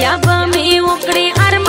بیا به می وکړې ارمان